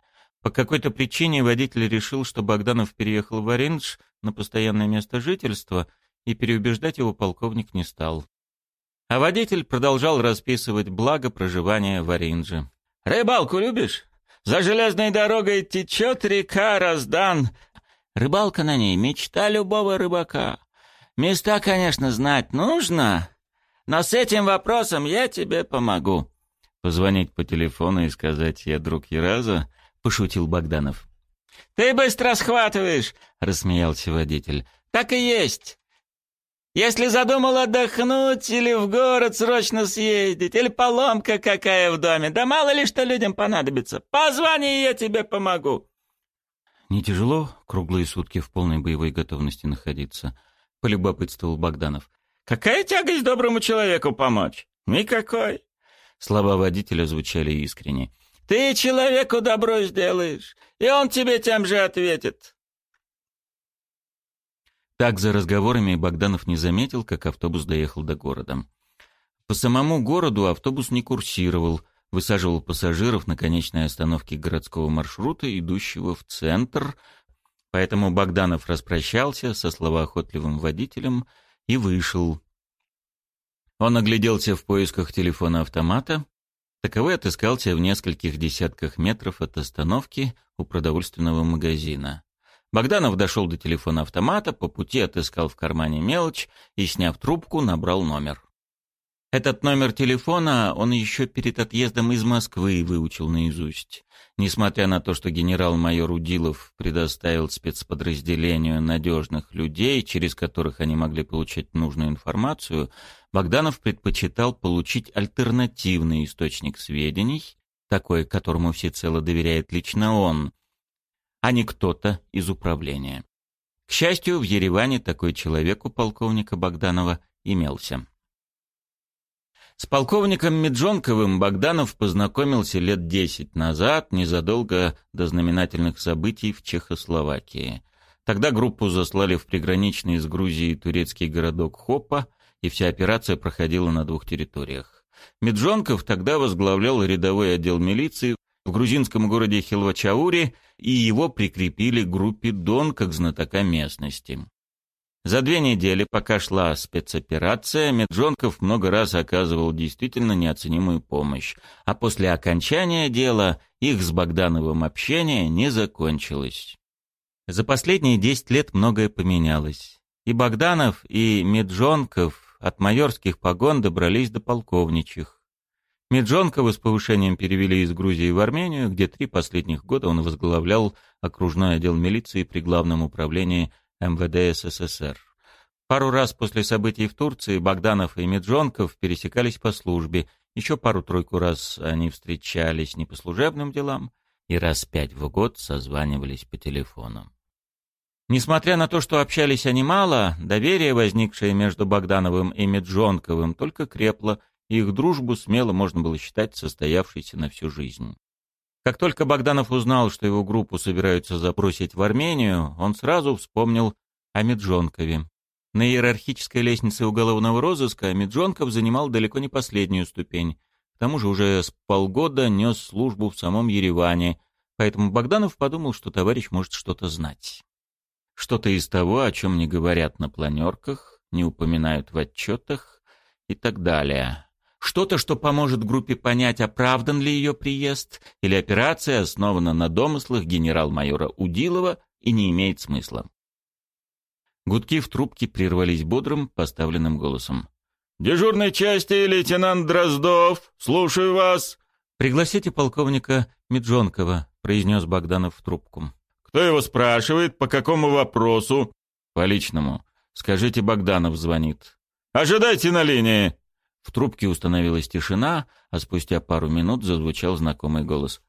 По какой-то причине водитель решил, что Богданов переехал в Ориндж на постоянное место жительства, и переубеждать его полковник не стал. А водитель продолжал расписывать благо проживания в Ориндже. «Рыбалку любишь? За железной дорогой течет река Раздан. Рыбалка на ней — мечта любого рыбака. Места, конечно, знать нужно, но с этим вопросом я тебе помогу». Позвонить по телефону и сказать «я друг Ераза» — пошутил Богданов. «Ты быстро схватываешь!» — рассмеялся водитель. «Так и есть. Если задумал отдохнуть или в город срочно съездить, или поломка какая в доме, да мало ли что людям понадобится, позвони, я тебе помогу». «Не тяжело круглые сутки в полной боевой готовности находиться?» — полюбопытствовал Богданов. «Какая тягость доброму человеку помочь? Никакой». Слова водителя звучали искренне. Ты человеку добро сделаешь, и он тебе тем же ответит. Так за разговорами Богданов не заметил, как автобус доехал до города. По самому городу автобус не курсировал, высаживал пассажиров на конечной остановке городского маршрута, идущего в центр, поэтому Богданов распрощался со словоохотливым водителем и вышел. Он огляделся в поисках телефона-автомата, Таковой отыскался в нескольких десятках метров от остановки у продовольственного магазина. Богданов дошел до телефона автомата, по пути отыскал в кармане мелочь и, сняв трубку, набрал номер. Этот номер телефона он еще перед отъездом из Москвы выучил наизусть. Несмотря на то, что генерал-майор Удилов предоставил спецподразделению надежных людей, через которых они могли получать нужную информацию, Богданов предпочитал получить альтернативный источник сведений, такой, которому всецело доверяет лично он, а не кто-то из управления. К счастью, в Ереване такой человек у полковника Богданова имелся. С полковником Меджонковым Богданов познакомился лет десять назад, незадолго до знаменательных событий в Чехословакии. Тогда группу заслали в приграничный с Грузией турецкий городок Хопа, и вся операция проходила на двух территориях. Меджонков тогда возглавлял рядовой отдел милиции в грузинском городе Хилвачаури, и его прикрепили к группе Дон как знатока местности. За две недели, пока шла спецоперация, Меджонков много раз оказывал действительно неоценимую помощь, а после окончания дела их с Богдановым общение не закончилось. За последние десять лет многое поменялось. И Богданов, и Меджонков от майорских погон добрались до полковничьих. Меджонкова с повышением перевели из Грузии в Армению, где три последних года он возглавлял окружной отдел милиции при Главном управлении МВД СССР. Пару раз после событий в Турции Богданов и Меджонков пересекались по службе, еще пару-тройку раз они встречались не по служебным делам и раз пять в год созванивались по телефону. Несмотря на то, что общались они мало, доверие, возникшее между Богдановым и Меджонковым, только крепло, и их дружбу смело можно было считать состоявшейся на всю жизнь. Как только Богданов узнал, что его группу собираются запросить в Армению, он сразу вспомнил о Меджонкове. На иерархической лестнице уголовного розыска Меджонков занимал далеко не последнюю ступень. К тому же уже с полгода нес службу в самом Ереване, поэтому Богданов подумал, что товарищ может что-то знать. Что-то из того, о чем не говорят на планерках, не упоминают в отчетах и так далее. Что-то, что поможет группе понять, оправдан ли ее приезд, или операция основана на домыслах генерал-майора Удилова и не имеет смысла. Гудки в трубке прервались бодрым, поставленным голосом. «Дежурной части лейтенант Дроздов, слушаю вас!» «Пригласите полковника Меджонкова», — произнес Богданов в трубку. «Кто его спрашивает? По какому вопросу?» «По личному. Скажите, Богданов звонит». «Ожидайте на линии!» В трубке установилась тишина, а спустя пару минут зазвучал знакомый голос.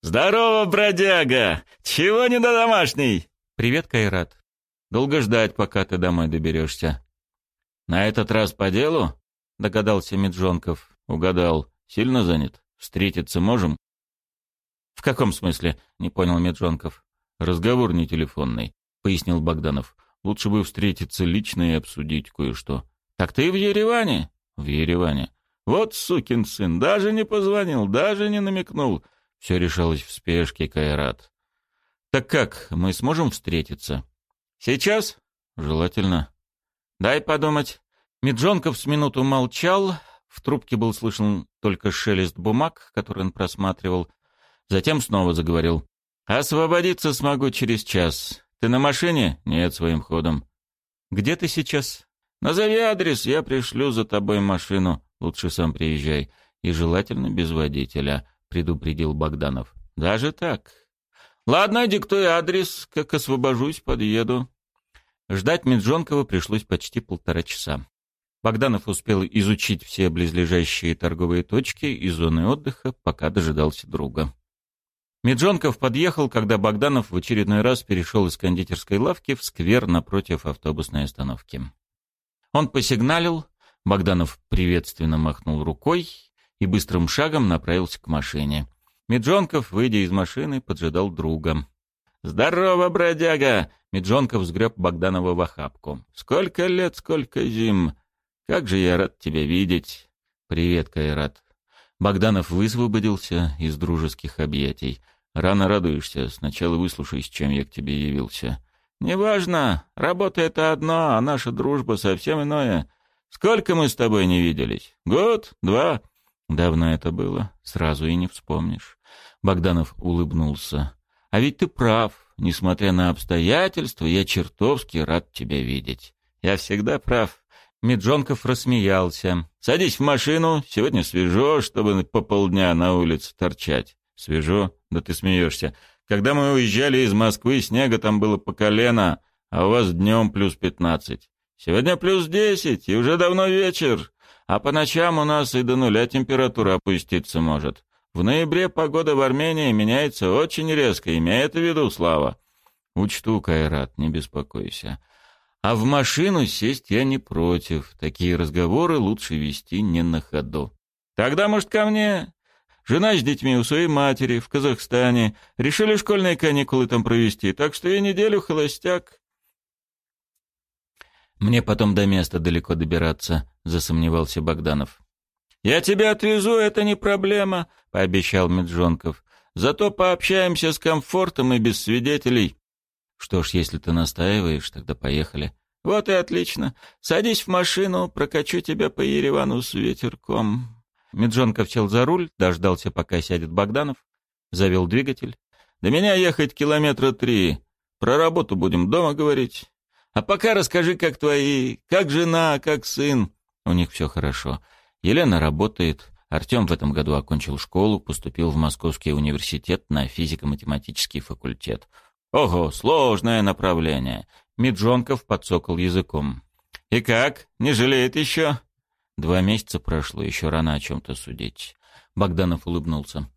«Здорово, бродяга! Чего не до домашней?» «Привет, Кайрат. Долго ждать, пока ты домой доберешься». «На этот раз по делу?» — догадался Меджонков. «Угадал. Сильно занят? Встретиться можем?» «В каком смысле?» — не понял Меджонков. «Разговор не телефонный», — пояснил Богданов. «Лучше бы встретиться лично и обсудить кое-что». «Так ты в Ереване?» «В Ереване». «Вот сукин сын, даже не позвонил, даже не намекнул». Все решалось в спешке, Кайрат. «Так как, мы сможем встретиться?» «Сейчас?» «Желательно». «Дай подумать». Меджонков с минуту молчал, в трубке был слышен только шелест бумаг, который он просматривал. Затем снова заговорил. «Освободиться смогу через час. Ты на машине?» «Нет, своим ходом». «Где ты сейчас?» «Назови адрес, я пришлю за тобой машину. Лучше сам приезжай. И желательно без водителя», — предупредил Богданов. «Даже так?» «Ладно, диктуй адрес. Как освобожусь, подъеду». Ждать Меджонкова пришлось почти полтора часа. Богданов успел изучить все близлежащие торговые точки и зоны отдыха, пока дожидался друга. Меджонков подъехал, когда Богданов в очередной раз перешел из кондитерской лавки в сквер напротив автобусной остановки. Он посигналил, Богданов приветственно махнул рукой и быстрым шагом направился к машине. Меджонков, выйдя из машины, поджидал друга. «Здорово, бродяга!» Меджонков сгреб Богданова в охапку. «Сколько лет, сколько зим! Как же я рад тебя видеть!» «Привет, Кайрат!» Богданов высвободился из дружеских объятий. «Рано радуешься. Сначала выслушай, с чем я к тебе явился». «Неважно. Работа — это одно, а наша дружба совсем иное. Сколько мы с тобой не виделись? Год? Два?» «Давно это было. Сразу и не вспомнишь». Богданов улыбнулся. «А ведь ты прав. Несмотря на обстоятельства, я чертовски рад тебя видеть». «Я всегда прав. Меджонков рассмеялся. «Садись в машину, сегодня свежо, чтобы по полдня на улице торчать». «Свежо? Да ты смеешься. Когда мы уезжали из Москвы, снега там было по колено, а у вас днем плюс пятнадцать. Сегодня плюс десять, и уже давно вечер. А по ночам у нас и до нуля температура опуститься может. В ноябре погода в Армении меняется очень резко, имея это в виду, Слава». «Учту, Кайрат, не беспокойся. А в машину сесть я не против. Такие разговоры лучше вести не на ходу. Тогда, может, ко мне? Жена с детьми у своей матери в Казахстане. Решили школьные каникулы там провести, так что я неделю холостяк. Мне потом до места далеко добираться, засомневался Богданов. Я тебя отвезу, это не проблема, пообещал Меджонков. Зато пообщаемся с комфортом и без свидетелей. Что ж, если ты настаиваешь, тогда поехали. Вот и отлично. Садись в машину, прокачу тебя по Еревану с ветерком. Меджонков сел за руль, дождался, пока сядет Богданов, завел двигатель. До меня ехать километра три. Про работу будем дома говорить. А пока расскажи, как твои, как жена, как сын. У них все хорошо. Елена работает. Артем в этом году окончил школу, поступил в Московский университет на физико-математический факультет. Ого, сложное направление. Меджонков подсокал языком. И как? Не жалеет еще? Два месяца прошло, еще рано о чем-то судить. Богданов улыбнулся.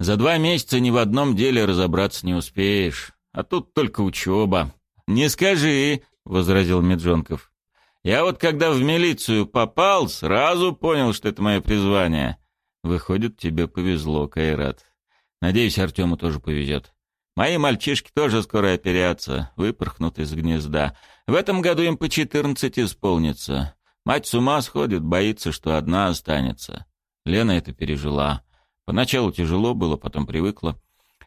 За два месяца ни в одном деле разобраться не успеешь. А тут только учеба. Не скажи, возразил Меджонков. Я вот когда в милицию попал, сразу понял, что это мое призвание. Выходит, тебе повезло, Кайрат. Надеюсь, Артему тоже повезет. Мои мальчишки тоже скоро оперятся, выпорхнут из гнезда. В этом году им по четырнадцать исполнится. Мать с ума сходит, боится, что одна останется. Лена это пережила. Поначалу тяжело было, потом привыкла.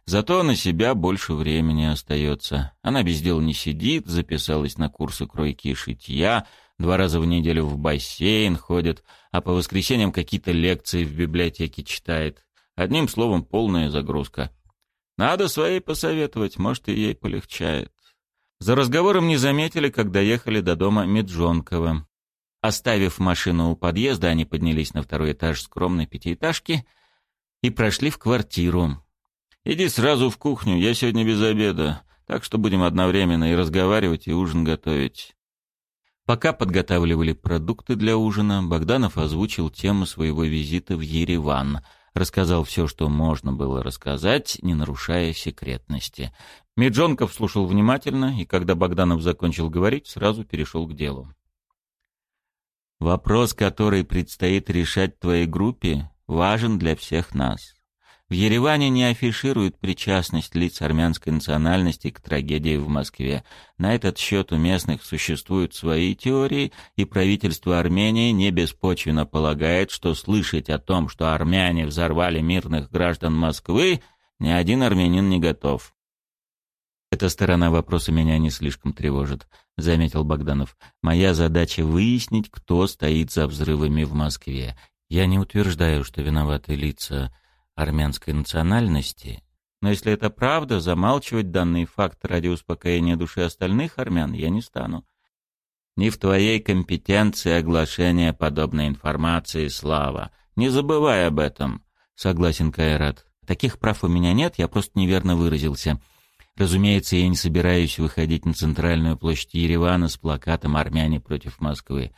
Зато на себя больше времени остается. Она без дела не сидит, записалась на курсы кройки и шитья, два раза в неделю в бассейн ходит, а по воскресеньям какие-то лекции в библиотеке читает. Одним словом, полная загрузка. Надо своей посоветовать, может, и ей полегчает. За разговором не заметили, когда ехали до дома Меджонкова. Оставив машину у подъезда, они поднялись на второй этаж скромной пятиэтажки и прошли в квартиру. «Иди сразу в кухню, я сегодня без обеда, так что будем одновременно и разговаривать, и ужин готовить». Пока подготавливали продукты для ужина, Богданов озвучил тему своего визита в Ереван, рассказал все, что можно было рассказать, не нарушая секретности. Меджонков слушал внимательно, и когда Богданов закончил говорить, сразу перешел к делу. «Вопрос, который предстоит решать твоей группе, важен для всех нас. В Ереване не афишируют причастность лиц армянской национальности к трагедии в Москве. На этот счет у местных существуют свои теории, и правительство Армении не беспочвенно полагает, что слышать о том, что армяне взорвали мирных граждан Москвы, ни один армянин не готов. «Эта сторона вопроса меня не слишком тревожит», — заметил Богданов. «Моя задача — выяснить, кто стоит за взрывами в Москве. Я не утверждаю, что виноваты лица армянской национальности. Но если это правда, замалчивать данный факт ради успокоения души остальных армян я не стану. Не в твоей компетенции оглашение подобной информации, Слава. Не забывай об этом. Согласен, Кайрат. Таких прав у меня нет, я просто неверно выразился. Разумеется, я не собираюсь выходить на центральную площадь Еревана с плакатом «Армяне против Москвы».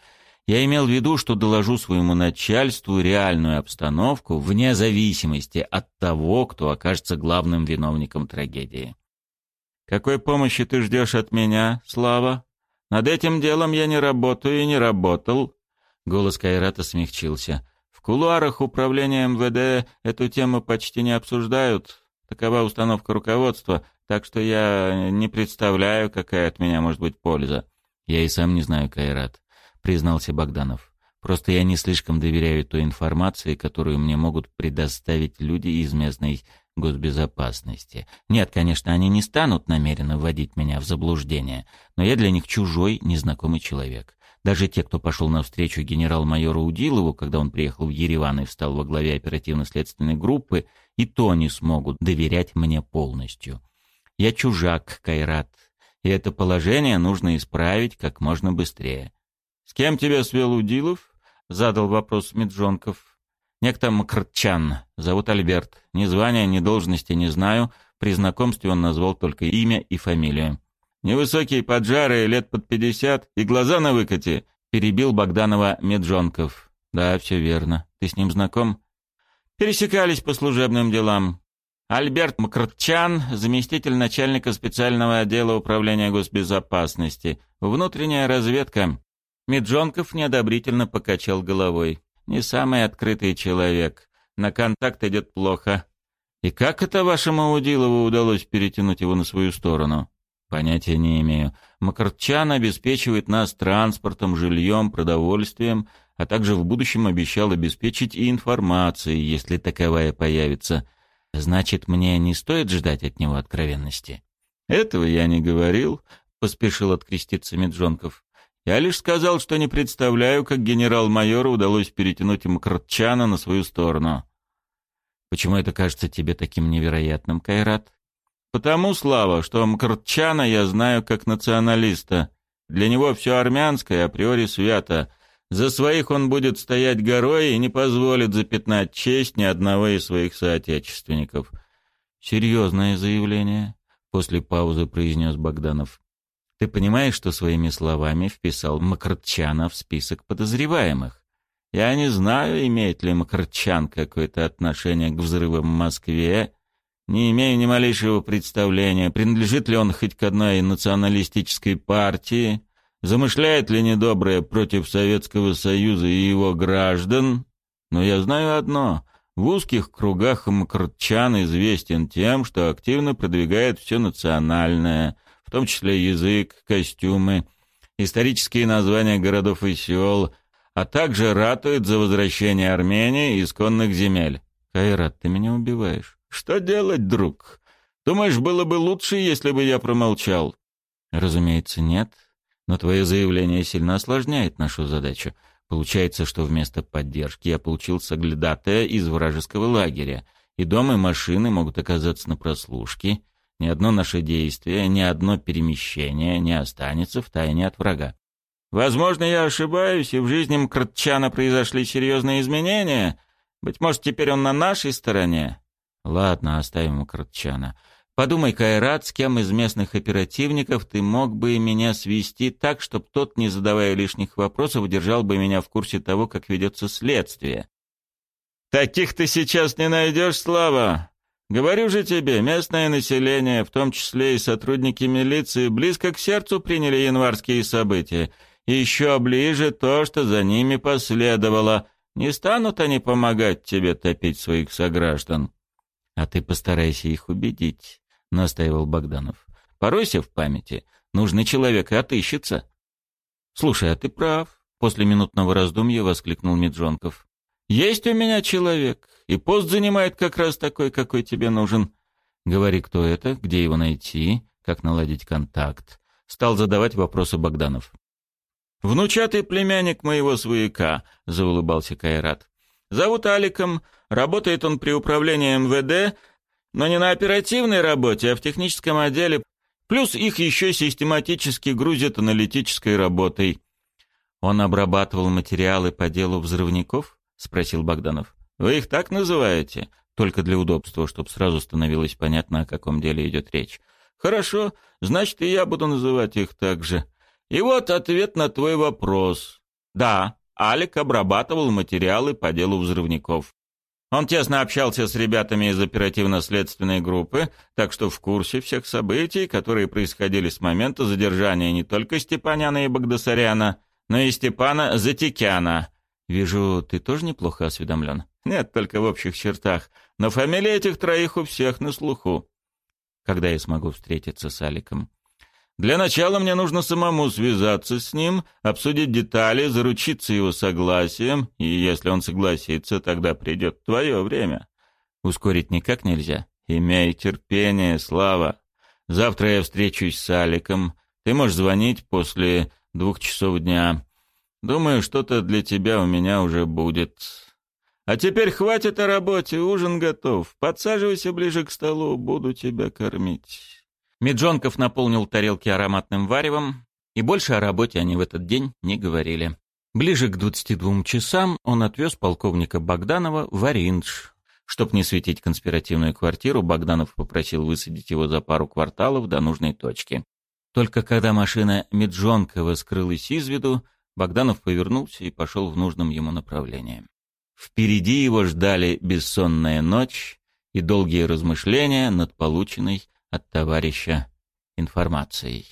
Я имел в виду, что доложу своему начальству реальную обстановку вне зависимости от того, кто окажется главным виновником трагедии. «Какой помощи ты ждешь от меня, Слава? Над этим делом я не работаю и не работал». Голос Кайрата смягчился. «В кулуарах управления МВД эту тему почти не обсуждают. Такова установка руководства, так что я не представляю, какая от меня может быть польза». «Я и сам не знаю, Кайрат. — признался Богданов. «Просто я не слишком доверяю той информации, которую мне могут предоставить люди из местной госбезопасности. Нет, конечно, они не станут намеренно вводить меня в заблуждение, но я для них чужой, незнакомый человек. Даже те, кто пошел навстречу генерал-майору Удилову, когда он приехал в Ереван и встал во главе оперативно-следственной группы, и то не смогут доверять мне полностью. Я чужак, Кайрат, и это положение нужно исправить как можно быстрее. «С кем тебя свел Удилов?» — задал вопрос Меджонков. «Некто Макрчан. Зовут Альберт. Ни звания, ни должности не знаю. При знакомстве он назвал только имя и фамилию». «Невысокий, поджарый, лет под пятьдесят и глаза на выкате», — перебил Богданова Меджонков. «Да, все верно. Ты с ним знаком?» «Пересекались по служебным делам. Альберт Макрчан, заместитель начальника специального отдела управления госбезопасности. Внутренняя разведка. Меджонков неодобрительно покачал головой. «Не самый открытый человек. На контакт идет плохо. И как это вашему Удилову удалось перетянуть его на свою сторону?» «Понятия не имею. Макарчан обеспечивает нас транспортом, жильем, продовольствием, а также в будущем обещал обеспечить и информацией, если таковая появится. Значит, мне не стоит ждать от него откровенности?» «Этого я не говорил», — поспешил откреститься Меджонков. Я лишь сказал, что не представляю, как генерал-майору удалось перетянуть Мкртчана на свою сторону. Почему это кажется тебе таким невероятным, Кайрат? Потому, Слава, что Мкртчана я знаю как националиста. Для него все армянское априори свято. За своих он будет стоять горой и не позволит запятнать честь ни одного из своих соотечественников. Серьезное заявление, после паузы произнес Богданов. Ты понимаешь, что своими словами вписал Макарчана в список подозреваемых? Я не знаю, имеет ли Макарчан какое-то отношение к взрывам в Москве, не имею ни малейшего представления, принадлежит ли он хоть к одной националистической партии, замышляет ли недоброе против Советского Союза и его граждан. Но я знаю одно — в узких кругах Макарчан известен тем, что активно продвигает все национальное — в том числе язык, костюмы, исторические названия городов и сел, а также ратует за возвращение Армении исконных земель. Кайрат, ты меня убиваешь. Что делать, друг? Думаешь, было бы лучше, если бы я промолчал? Разумеется, нет. Но твое заявление сильно осложняет нашу задачу. Получается, что вместо поддержки я получил соглядатая из вражеского лагеря, и дом и машины могут оказаться на прослушке. Ни одно наше действие, ни одно перемещение не останется в тайне от врага. Возможно, я ошибаюсь, и в жизни Мкртчана произошли серьезные изменения. Быть может, теперь он на нашей стороне? Ладно, оставим Мкртчана. Подумай, Кайрат, с кем из местных оперативников ты мог бы меня свести так, чтобы тот, не задавая лишних вопросов, держал бы меня в курсе того, как ведется следствие. Таких ты сейчас не найдешь, Слава. Говорю же тебе, местное население, в том числе и сотрудники милиции, близко к сердцу приняли январские события. И еще ближе то, что за ними последовало. Не станут они помогать тебе топить своих сограждан. А ты постарайся их убедить. — настаивал Богданов. «Поройся в памяти. Нужный человек и отыщется». «Слушай, а ты прав», — после минутного раздумья воскликнул Меджонков. «Есть у меня человек, и пост занимает как раз такой, какой тебе нужен. Говори, кто это, где его найти, как наладить контакт». Стал задавать вопросы Богданов. «Внучатый племянник моего свояка», — заулыбался Кайрат. «Зовут Аликом, работает он при управлении МВД, но не на оперативной работе, а в техническом отделе. Плюс их еще систематически грузят аналитической работой. «Он обрабатывал материалы по делу взрывников?» — спросил Богданов. «Вы их так называете?» «Только для удобства, чтобы сразу становилось понятно, о каком деле идет речь». «Хорошо, значит, и я буду называть их так же. И вот ответ на твой вопрос. Да, Алик обрабатывал материалы по делу взрывников. Он тесно общался с ребятами из оперативно-следственной группы, так что в курсе всех событий, которые происходили с момента задержания не только Степаняна и Багдасаряна, но и Степана Затикяна. Вижу, ты тоже неплохо осведомлен. Нет, только в общих чертах. Но фамилии этих троих у всех на слуху. Когда я смогу встретиться с Аликом? Для начала мне нужно самому связаться с ним, обсудить детали, заручиться его согласием, и если он согласится, тогда придет твое время. Ускорить никак нельзя. Имей терпение, Слава. Завтра я встречусь с Аликом. Ты можешь звонить после двух часов дня. Думаю, что-то для тебя у меня уже будет. А теперь хватит о работе, ужин готов. Подсаживайся ближе к столу, буду тебя кормить. Меджонков наполнил тарелки ароматным варевом, и больше о работе они в этот день не говорили. Ближе к 22 часам он отвез полковника Богданова в Ориндж. Чтоб не светить конспиративную квартиру, Богданов попросил высадить его за пару кварталов до нужной точки. Только когда машина Меджонкова скрылась из виду, Богданов повернулся и пошел в нужном ему направлении. Впереди его ждали бессонная ночь и долгие размышления над полученной от товарища информацией.